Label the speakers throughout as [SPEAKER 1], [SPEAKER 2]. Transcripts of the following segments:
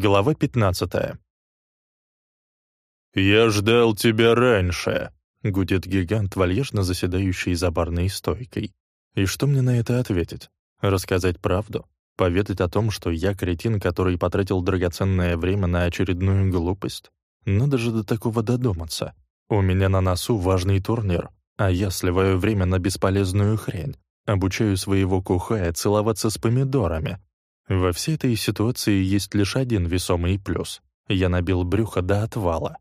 [SPEAKER 1] Глава 15.
[SPEAKER 2] «Я ждал тебя раньше», —
[SPEAKER 1] гудит гигант, вальяжно заседающий за барной стойкой. И что мне на это ответить? Рассказать правду? Поведать о том, что я кретин, который потратил драгоценное время на очередную глупость? Надо же до такого додуматься. У меня на носу важный турнир, а я сливаю время на бесполезную хрень. Обучаю своего кухая целоваться с помидорами, во всей этой ситуации есть лишь один весомый плюс. Я набил брюхо до отвала.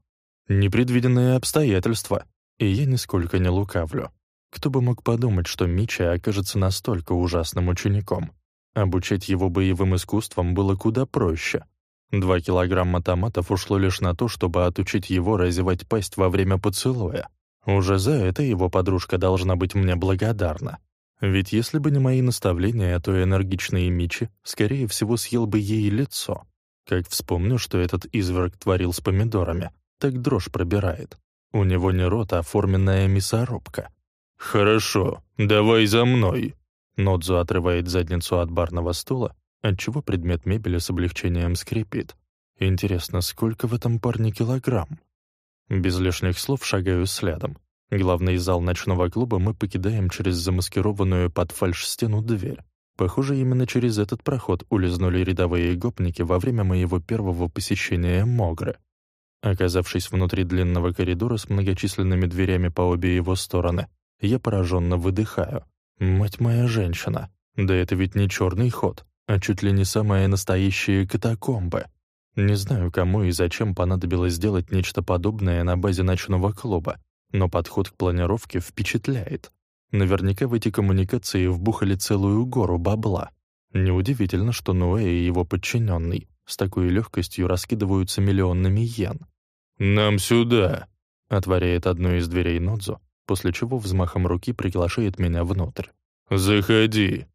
[SPEAKER 1] Непредвиденные обстоятельства, и я нисколько не лукавлю. Кто бы мог подумать, что Мича окажется настолько ужасным учеником. Обучать его боевым искусствам было куда проще. Два килограмма томатов ушло лишь на то, чтобы отучить его разевать пасть во время поцелуя. Уже за это его подружка должна быть мне благодарна. Ведь если бы не мои наставления, то энергичный Мичи, скорее всего, съел бы ей лицо. Как вспомню, что этот изверг творил с помидорами, так дрожь пробирает. У него не рот, а форменная мясорубка.
[SPEAKER 2] «Хорошо, давай за мной!»
[SPEAKER 1] Нодзу отрывает задницу от барного стула, отчего предмет мебели с облегчением скрипит. Интересно, сколько в этом парне килограмм? Без лишних слов шагаю следом. Главный зал ночного клуба мы покидаем через замаскированную под фальш-стену дверь. Похоже, именно через этот проход улизнули рядовые гопники во время моего первого посещения Могры. Оказавшись внутри длинного коридора с многочисленными дверями по обе его стороны, я пораженно выдыхаю. Мать моя женщина! Да это ведь не черный ход, а чуть ли не самые настоящие катакомбы. Не знаю, кому и зачем понадобилось сделать нечто подобное на базе ночного клуба, но подход к планировке впечатляет. Наверняка в эти коммуникации вбухали целую гору бабла. Неудивительно, что Ноэ и его подчиненный с такой легкостью раскидываются миллионными йен.
[SPEAKER 2] «Нам сюда!»
[SPEAKER 1] — отворяет одну из дверей Нодзу, после чего взмахом руки приглашает меня внутрь.
[SPEAKER 2] «Заходи!»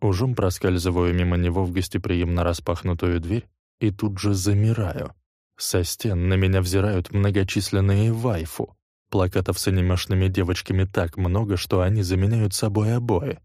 [SPEAKER 1] Ужом проскальзываю мимо него в гостеприимно распахнутую дверь и тут же замираю. Со стен на меня взирают многочисленные вайфу. Плакатов с анимешными девочками так много, что они заменяют собой обои.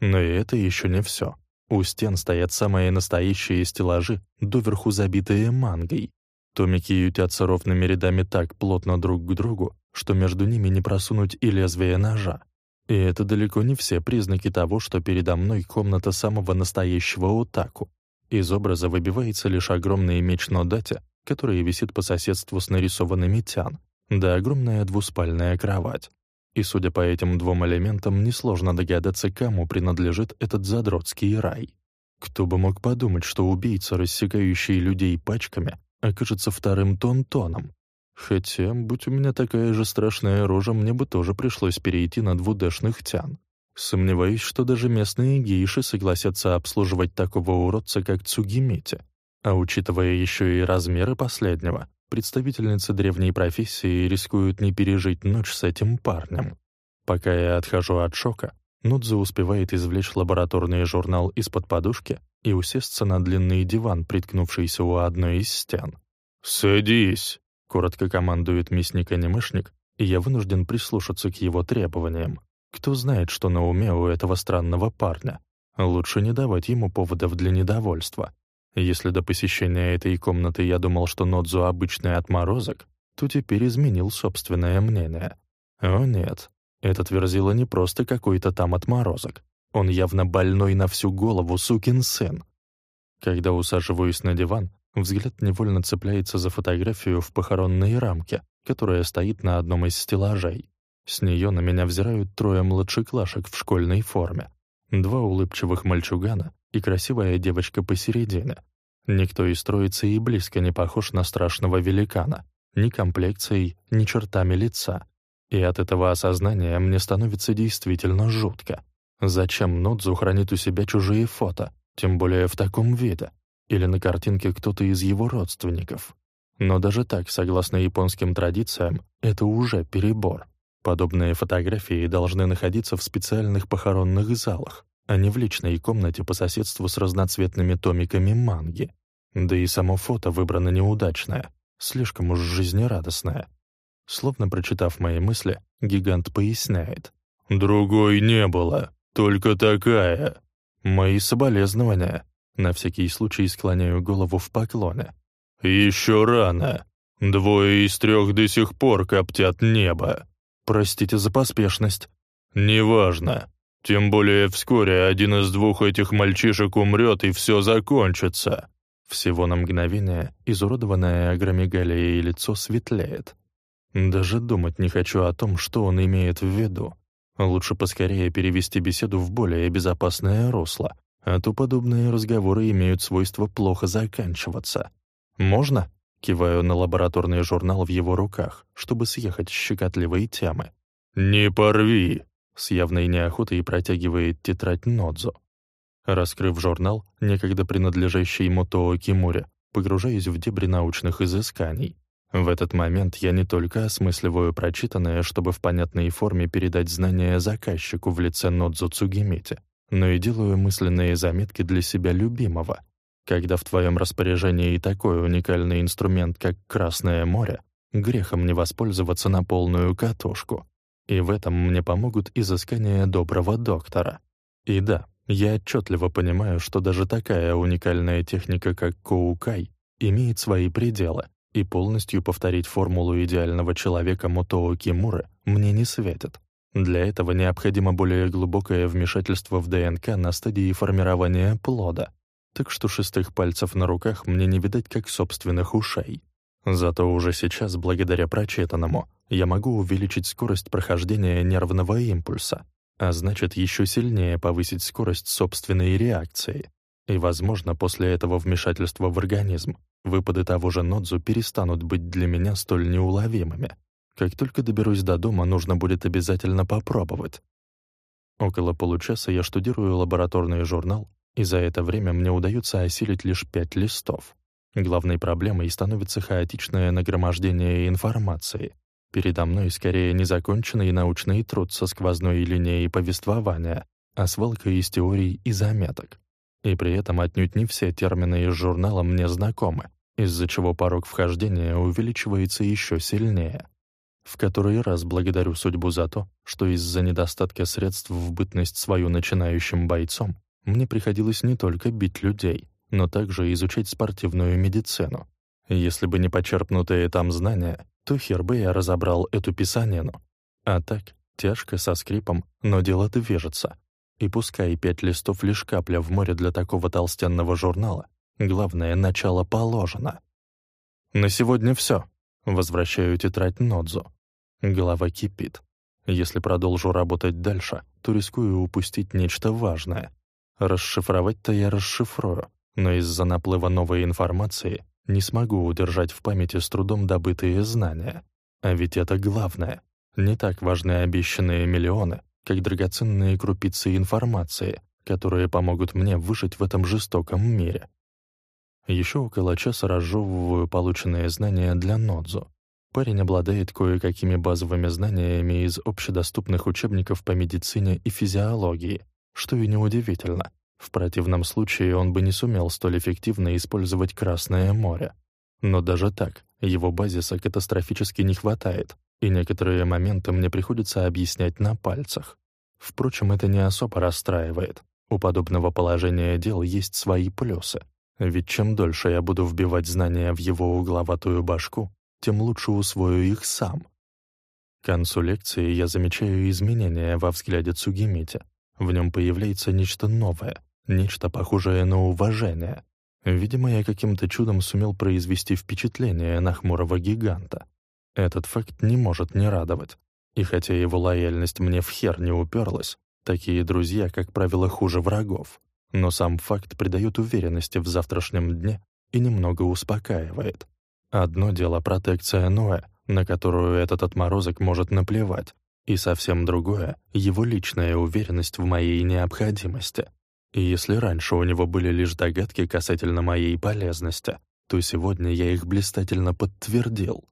[SPEAKER 1] Но и это еще не все. У стен стоят самые настоящие стеллажи, доверху забитые мангой. Томики ютятся ровными рядами так плотно друг к другу, что между ними не просунуть и лезвие ножа. И это далеко не все признаки того, что передо мной комната самого настоящего утаку. Из образа выбивается лишь огромный меч Нодати, который висит по соседству с нарисованными тян, да огромная двуспальная кровать. И, судя по этим двум элементам, несложно догадаться, кому принадлежит этот задротский рай. Кто бы мог подумать, что убийца, рассекающий людей пачками, окажется вторым тон-тоном. Хотя, будь у меня такая же страшная рожа, мне бы тоже пришлось перейти на двудешных тян. Сомневаюсь, что даже местные гейши согласятся обслуживать такого уродца, как Цугимити. А учитывая еще и размеры последнего, Представительницы древней профессии рискуют не пережить ночь с этим парнем. Пока я отхожу от шока, Нудзу успевает извлечь лабораторный журнал из-под подушки и усесться на длинный диван, приткнувшийся у одной из стен.
[SPEAKER 2] «Садись!» — коротко командует мясник-анимешник, и я вынужден прислушаться к его требованиям. Кто знает, что на уме у этого странного парня. Лучше не давать ему поводов для недовольства. Если до посещения этой комнаты я думал, что Нодзу обычный отморозок, то теперь изменил собственное мнение. О нет, этот Верзила не просто какой-то там отморозок. Он явно больной на всю голову сукин сын. Когда усаживаюсь на диван, взгляд невольно цепляется за фотографию в похоронной рамке, которая стоит на одном из стеллажей. С нее на меня взирают трое младшеклашек в школьной форме. Два улыбчивых мальчугана и красивая девочка посередине. Никто из троицы и близко не похож на страшного великана, ни комплекцией, ни чертами лица. И от этого осознания мне становится действительно жутко. Зачем Нодзу хранит у себя чужие фото, тем более в таком виде? Или на картинке кто-то из его родственников? Но даже так, согласно японским традициям, это уже перебор. Подобные фотографии должны находиться в специальных похоронных залах, а не в личной комнате по соседству с разноцветными томиками манги. Да и само фото выбрано неудачное, слишком уж жизнерадостное. Словно прочитав мои мысли, гигант поясняет. «Другой не было, только такая. Мои соболезнования». На всякий случай склоняю голову в поклоне.
[SPEAKER 1] «Еще рано. Двое из трех до сих пор коптят небо».
[SPEAKER 2] «Простите за поспешность».
[SPEAKER 1] «Неважно. Тем более вскоре один из двух этих мальчишек умрет, и все закончится».
[SPEAKER 2] Всего на мгновение изуродованное агромегалией лицо светлеет. Даже думать не хочу о том, что он имеет в виду. Лучше поскорее перевести беседу в более безопасное русло, а то подобные разговоры имеют свойство плохо заканчиваться. «Можно?» — киваю на лабораторный журнал в его руках, чтобы съехать с щекотливой темы.
[SPEAKER 1] «Не порви!»
[SPEAKER 2] С явной неохотой протягивает тетрадь Нодзо. Раскрыв журнал, некогда принадлежащий Мотоо Кимуре, погружаюсь в дебри научных изысканий. В этот момент я не только осмысливаю прочитанное, чтобы в понятной форме передать знания заказчику в лице Нодзо Цугимити, но и делаю мысленные заметки для себя любимого. Когда в твоем распоряжении и такой уникальный инструмент, как Красное море, грехом не воспользоваться на полную катушку. И в этом мне помогут изыскания доброго доктора. И да, я отчетливо понимаю, что даже такая уникальная техника, как Коукай, имеет свои пределы, и полностью повторить формулу идеального человека Мотоо Кимуры мне не светит. Для этого необходимо более глубокое вмешательство в ДНК на стадии формирования плода, так что шестых пальцев на руках мне не видать как собственных ушей. Зато уже сейчас, благодаря прочитанному, я могу увеличить скорость прохождения нервного импульса, а значит, еще сильнее повысить скорость собственной реакции. И, возможно, после этого вмешательства в организм выпады того же Нодзу перестанут быть для меня столь неуловимыми. Как только доберусь до дома, нужно будет обязательно попробовать. Около получаса я штудирую лабораторный журнал, и за это время мне удается осилить лишь пять листов. Главной проблемой становится хаотичное нагромождение информации. Передо мной скорее незаконченный научный труд со сквозной линией повествования, а свалка из теорий и заметок. И при этом отнюдь не все термины из журнала мне знакомы, из-за чего порог вхождения увеличивается еще сильнее. В который раз благодарю судьбу за то, что из-за недостатка средств в бытность свою начинающим бойцом мне приходилось не только бить людей, но также изучать спортивную медицину. Если бы не почерпнутые там знания, то хер бы я разобрал эту писанину. А так, тяжко, со скрипом, но дело движется. И пускай пять листов лишь капля в море для такого толстенного журнала, главное, начало положено. На сегодня все. Возвращаю тетрадь Нодзу. Голова кипит. Если продолжу работать дальше, то рискую упустить нечто важное. Расшифровать-то я расшифрую, но из-за наплыва новой информации не смогу удержать в памяти с трудом добытые знания. А ведь это главное. Не так важны обещанные миллионы, как драгоценные крупицы информации, которые помогут мне выжить в этом жестоком мире. Еще около часа разжевываю полученные знания для Нодзу. Парень обладает кое-какими базовыми знаниями из общедоступных учебников по медицине и физиологии, что и неудивительно. В противном случае он бы не сумел столь эффективно использовать Красное море. Но даже так, его базиса катастрофически не хватает, и некоторые моменты мне приходится объяснять на пальцах. Впрочем, это не особо расстраивает. У подобного положения дел есть свои плюсы. Ведь чем дольше я буду вбивать знания в его угловатую башку, тем лучше усвою их сам. К концу лекции я замечаю изменения во взгляде Цугимити. В нем появляется нечто новое, Нечто похожее на уважение. Видимо, я каким-то чудом сумел произвести впечатление на хмурого гиганта. Этот факт не может не радовать. И хотя его лояльность мне в хер не уперлась, такие друзья, как правило, хуже врагов. Но сам факт придает уверенности в завтрашнем дне и немного успокаивает. Одно дело протекция Ноэ, на которую этот отморозок может наплевать, и совсем другое — его личная уверенность в моей необходимости. И если раньше у него были лишь догадки касательно моей полезности, то сегодня я их блистательно подтвердил.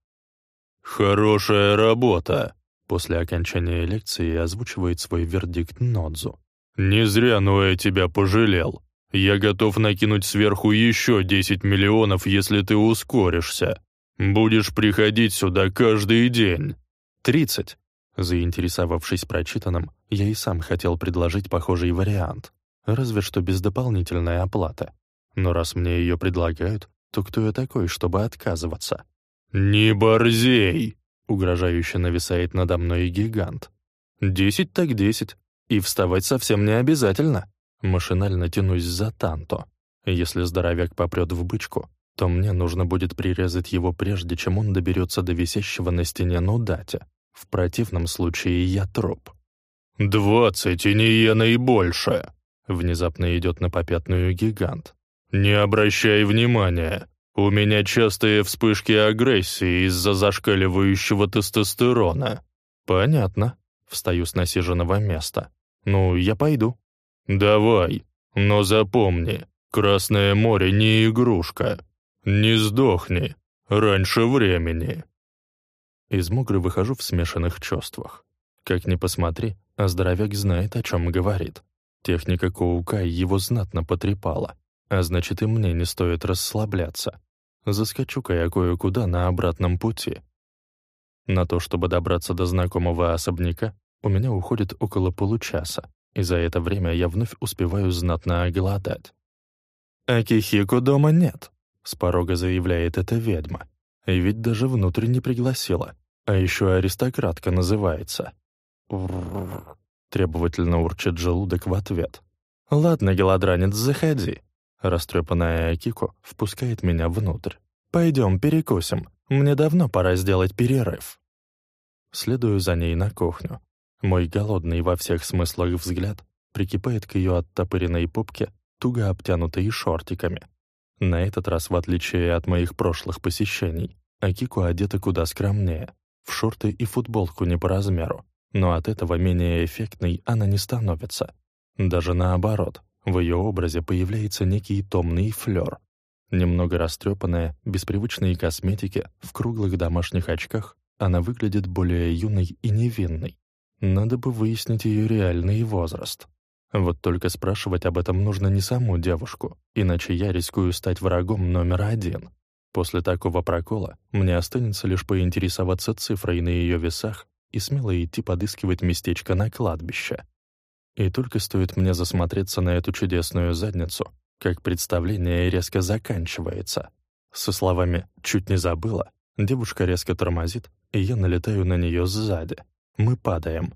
[SPEAKER 1] «Хорошая работа!»
[SPEAKER 2] После окончания лекции озвучивает свой вердикт Нодзу.
[SPEAKER 1] «Не зря Ноэ тебя пожалел. Я готов накинуть сверху еще 10 миллионов, если ты ускоришься. Будешь приходить сюда каждый день».
[SPEAKER 2] «Тридцать». Заинтересовавшись прочитанным, я и сам хотел предложить похожий вариант разве что без дополнительной оплаты. Но раз мне ее предлагают,
[SPEAKER 1] то кто я такой, чтобы отказываться?
[SPEAKER 2] «Не борзей!»
[SPEAKER 1] — угрожающе нависает надо мной гигант. «Десять так десять. И вставать совсем не обязательно». Машинально тянусь за Танто. Если здоровяк попрет в бычку, то мне нужно будет прирезать его прежде, чем он доберется до висящего на стене Нудати. В противном случае я труп.
[SPEAKER 2] «Двадцать и не иена и больше!»
[SPEAKER 1] Внезапно идет на попятную гигант.
[SPEAKER 2] «Не обращай внимания. У меня частые вспышки агрессии из-за зашкаливающего тестостерона».
[SPEAKER 1] «Понятно». Встаю с насиженного места. «Ну, я пойду».
[SPEAKER 2] «Давай, но запомни, Красное море не игрушка. Не сдохни раньше времени».
[SPEAKER 1] Из Мугры выхожу в смешанных чувствах. Как ни посмотри, а здоровяк знает, о чем говорит. Техника Коука его знатно потрепала, а значит и мне не стоит расслабляться. Заскочу-ка я кое-куда на обратном пути. На то, чтобы добраться до знакомого особняка, у меня уходит около получаса, и за это время я вновь успеваю знатно оголодать. «Акихико дома нет», — с порога заявляет эта ведьма. И ведь даже внутрь не пригласила, а еще аристократка называется. Требовательно урчит желудок в ответ. «Ладно, голодранец, заходи». Растрепанная Акико впускает меня внутрь. «Пойдем перекусим. Мне давно пора сделать перерыв». Следую за ней на кухню. Мой голодный во всех смыслах взгляд прикипает к ее оттопыренной попке, туго обтянутой шортиками. На этот раз, в отличие от моих прошлых посещений, Акико одета куда скромнее, в шорты и футболку не по размеру, но от этого менее эффектной она не становится. Даже наоборот, в ее образе появляется некий томный флёр. Немного растрепанная, без привычной косметики, в круглых домашних очках, она выглядит более юной и невинной. Надо бы выяснить ее реальный возраст. Вот только спрашивать об этом нужно не саму девушку, иначе я рискую стать врагом номер один. После такого прокола мне останется лишь поинтересоваться цифрой на ее весах и смело идти подыскивать местечко на кладбище. И только стоит мне засмотреться на эту чудесную задницу, как представление резко заканчивается. Со словами «чуть не забыла», девушка резко тормозит, и я налетаю на нее сзади. Мы падаем.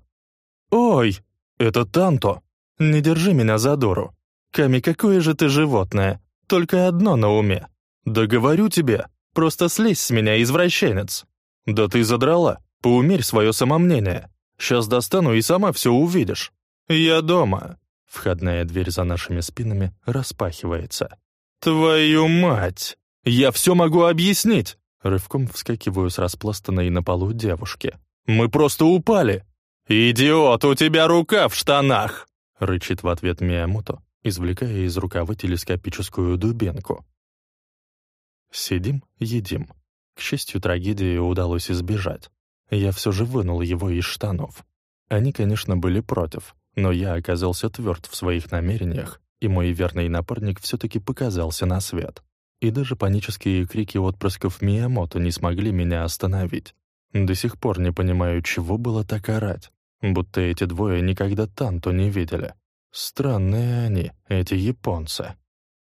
[SPEAKER 1] «Ой, это Танто! Не держи меня за дуру! Ками, какое же ты животное! Только одно на уме! Да говорю тебе, просто слезь с меня, извращенец! Да ты задрала! Поумерь свое самомнение. Сейчас достану и сама все увидишь. Я дома». Входная дверь за нашими спинами распахивается. «Твою мать! Я все могу объяснить!» Рывком вскакиваю с распластанной на полу девушки. «Мы просто упали!» «Идиот, у тебя рука в штанах!» Рычит в ответ Миямото, извлекая из рукава телескопическую дубинку. Сидим, едим. К счастью, трагедии удалось избежать я все же вынул его из штанов. Они, конечно, были против, но я оказался тверд в своих намерениях, и мой верный напарник все-таки показался на свет. И даже панические крики отпрысков Миямото не смогли меня остановить. До сих пор не понимаю, чего было так орать, будто эти двое никогда Танто не видели. Странные они, эти японцы.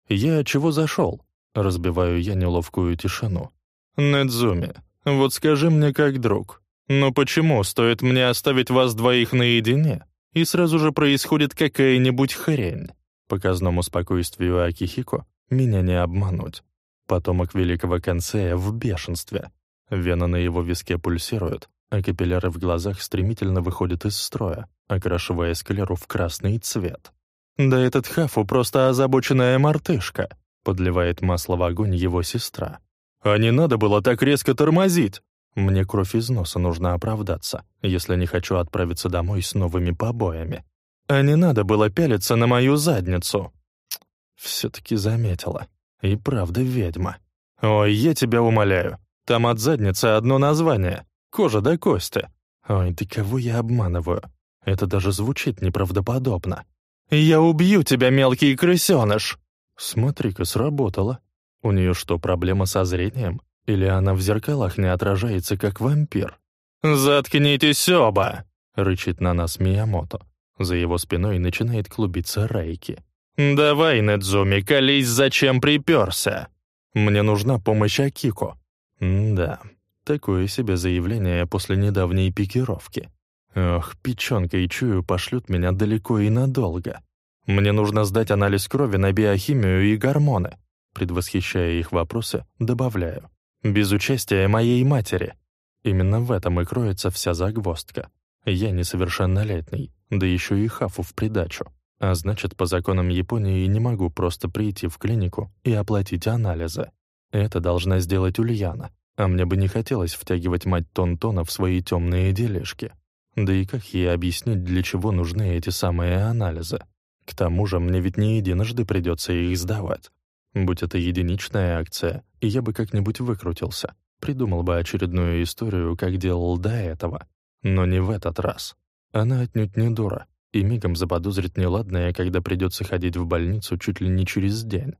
[SPEAKER 1] «Я чего зашел?» — разбиваю я неловкую тишину. «Недзуми, вот скажи мне как друг, но почему стоит мне оставить вас двоих наедине, и сразу же происходит какая-нибудь хрень? Показному спокойствию Акихико меня не обмануть. Потомок великого концея в бешенстве. Вена на его виске пульсирует, а капилляры в глазах стремительно выходят из строя, окрашивая склеру в красный цвет. «Да этот Хафу просто озабоченная мартышка», — подливает масло в огонь его сестра. А не надо было так резко тормозить. Мне кровь из носа нужно оправдаться, если не хочу отправиться домой с новыми побоями. А не надо было пялиться на мою задницу. Все-таки заметила. И правда ведьма. Ой, я тебя умоляю. Там от задницы одно название. Кожа до кости. Ой, да кого я обманываю? Это даже звучит неправдоподобно. «Я убью тебя, мелкий крысёныш!» Смотри-ка, сработало. У нее что, проблема со зрением? Или она в зеркалах не отражается, как вампир? «Заткнитесь оба!» — рычит на нас Миямото. За его спиной начинает клубиться Рейки. «Давай, Недзуми, колись, зачем приперся!» Мне нужна помощь Акико». М да, такое себе заявление после недавней пикировки. Ох, печёнка и чую пошлют меня далеко и надолго. Мне нужно сдать анализ крови на биохимию и гормоны. Предвосхищая их вопросы, добавляю. Без участия моей матери. Именно в этом и кроется вся загвоздка. Я несовершеннолетний, да еще и хафу в придачу. А значит, по законам Японии не могу просто прийти в клинику и оплатить анализы. Это должна сделать Ульяна, а мне бы не хотелось втягивать мать Тонтона в свои темные дележки. Да и как ей объяснить, для чего нужны эти самые анализы? К тому же мне ведь не единожды придется их сдавать. Будь это единичная акция, и я бы как-нибудь выкрутился, придумал бы очередную историю, как делал до этого. Но не в этот раз. Она отнюдь не дура, и мигом заподозрит неладное, когда придется ходить в больницу чуть ли не через день.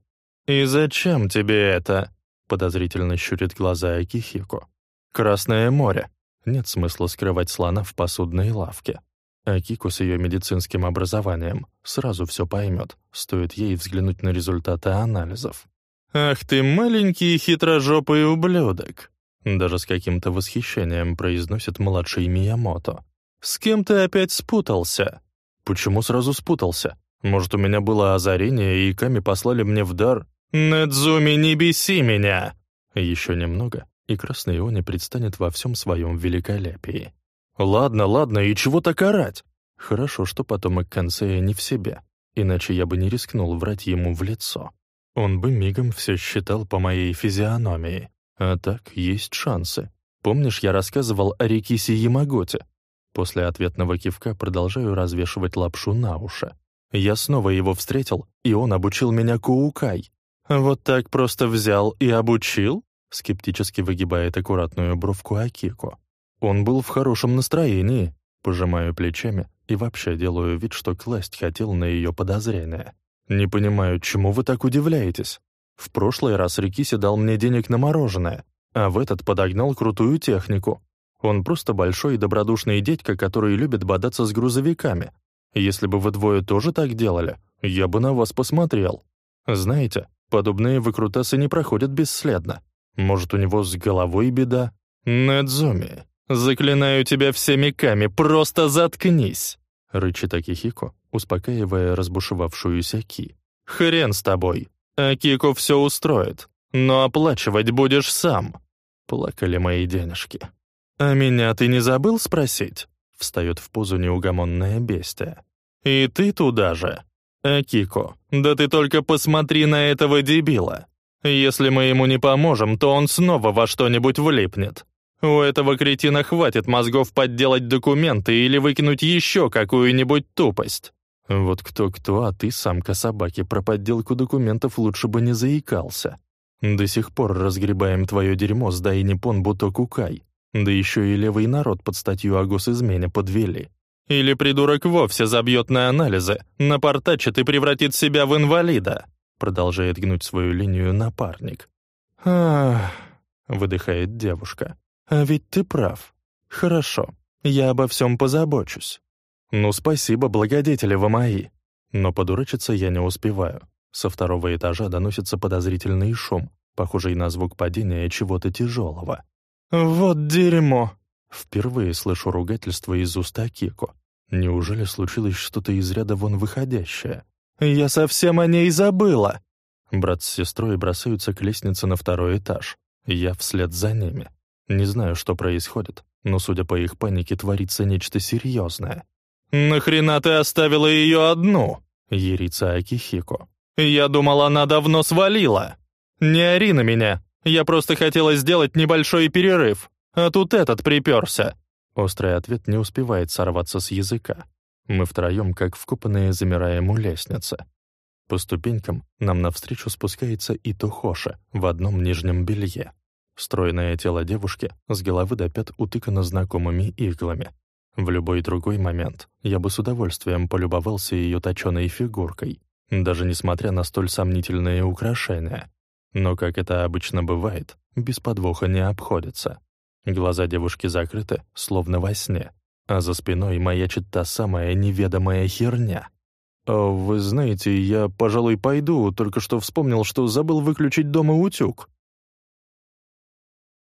[SPEAKER 1] «И зачем тебе это?» — подозрительно щурит глаза Акихико. «Красное море. Нет смысла скрывать слона в посудной лавке. Акико с ее медицинским образованием сразу все поймет, стоит ей взглянуть на результаты анализов. «Ах ты маленький хитрожопый ублюдок!» Даже с каким-то восхищением произносит младший Миямото. «С кем ты опять спутался?» «Почему сразу спутался? Может, у меня было озарение, и Ками послали мне в дар...» «Недзуми, не беси меня!» Еще немного, и Красный Иони предстанет во всем своем великолепии. «Ладно, ладно, и чего так орать?» Хорошо, что потомок Консея не в себе, иначе я бы не рискнул врать ему в лицо. Он бы мигом все считал по моей физиономии. А так, есть шансы. Помнишь, я рассказывал о Рикисе Ямаготе? После ответного кивка продолжаю развешивать лапшу на уши. Я снова его встретил, и он обучил меня куукай. Вот так просто взял и обучил? Скептически выгибает аккуратную бровку Акико. Он был в хорошем настроении. Пожимаю плечами и вообще делаю вид, что класть хотел на ее подозрения. Не понимаю, чему вы так удивляетесь? В прошлый раз Рикиси дал мне денег на мороженое, а в этот подогнал крутую технику. Он просто большой и добродушный дядька, который любит бодаться с грузовиками. Если бы вы двое тоже так делали, я бы на вас посмотрел. Знаете, подобные выкрутасы не проходят бесследно. Может, у него с головой беда? Недзуми, заклинаю тебя всеми ками, просто заткнись!» Рычит Акихико, успокаивая разбушевавшуюся Ки. «Хрен с тобой! Акико все устроит, но оплачивать будешь сам!» Плакали мои денежки. «А меня ты не забыл спросить?» Встает в позу неугомонная бестия. «И ты туда же?» «Акико, да ты только посмотри на этого дебила! Если мы ему не поможем, то он снова во что-нибудь влипнет. У этого кретина хватит мозгов подделать документы или выкинуть еще какую-нибудь тупость. Вот кто-кто, а ты, самка собаки, про подделку документов лучше бы не заикался. До сих пор разгребаем твое дерьмо с Дай Ниппон Бутокукай. Да еще и левый народ под статью о госизмене подвели. Или придурок вовсе забьет на анализы, напортачит и превратит себя в инвалида. Продолжает гнуть свою линию напарник. «Ах...» — выдыхает девушка. «А ведь ты прав. Хорошо, я обо всем позабочусь. Ну, спасибо, благодетели вы мои». Но подурачиться я не успеваю. Со второго этажа доносится подозрительный шум, похожий на звук падения чего-то тяжелого. «Вот дерьмо!» Впервые слышу ругательство из уст Акико. Неужели случилось что-то из ряда вон выходящее? «Я совсем о ней забыла!» Брат с сестрой бросаются к лестнице на второй этаж. Я вслед за ними. Не знаю, что происходит, но, судя по их панике, творится нечто серьезное. «Нахрена ты оставила ее одну?» — ерится Акихико. «Я думал, она давно свалила. Не ори на меня. Я просто хотела сделать небольшой перерыв. А тут этот приперся». Острый ответ не успевает сорваться с языка. Мы втроем, как вкопанные, замираем у лестницы. По ступенькам нам навстречу спускается Итохоша в одном нижнем белье. Стройное тело девушки с головы до пят утыкано знакомыми иглами. В любой другой момент я бы с удовольствием полюбовался ее точеной фигуркой, даже несмотря на столь сомнительные украшения. Но, как это обычно бывает, без подвоха не обходится. Глаза девушки закрыты, словно во сне, а за спиной маячит та самая неведомая херня. «Вы знаете, я, пожалуй, пойду, только что вспомнил, что забыл выключить дома утюг».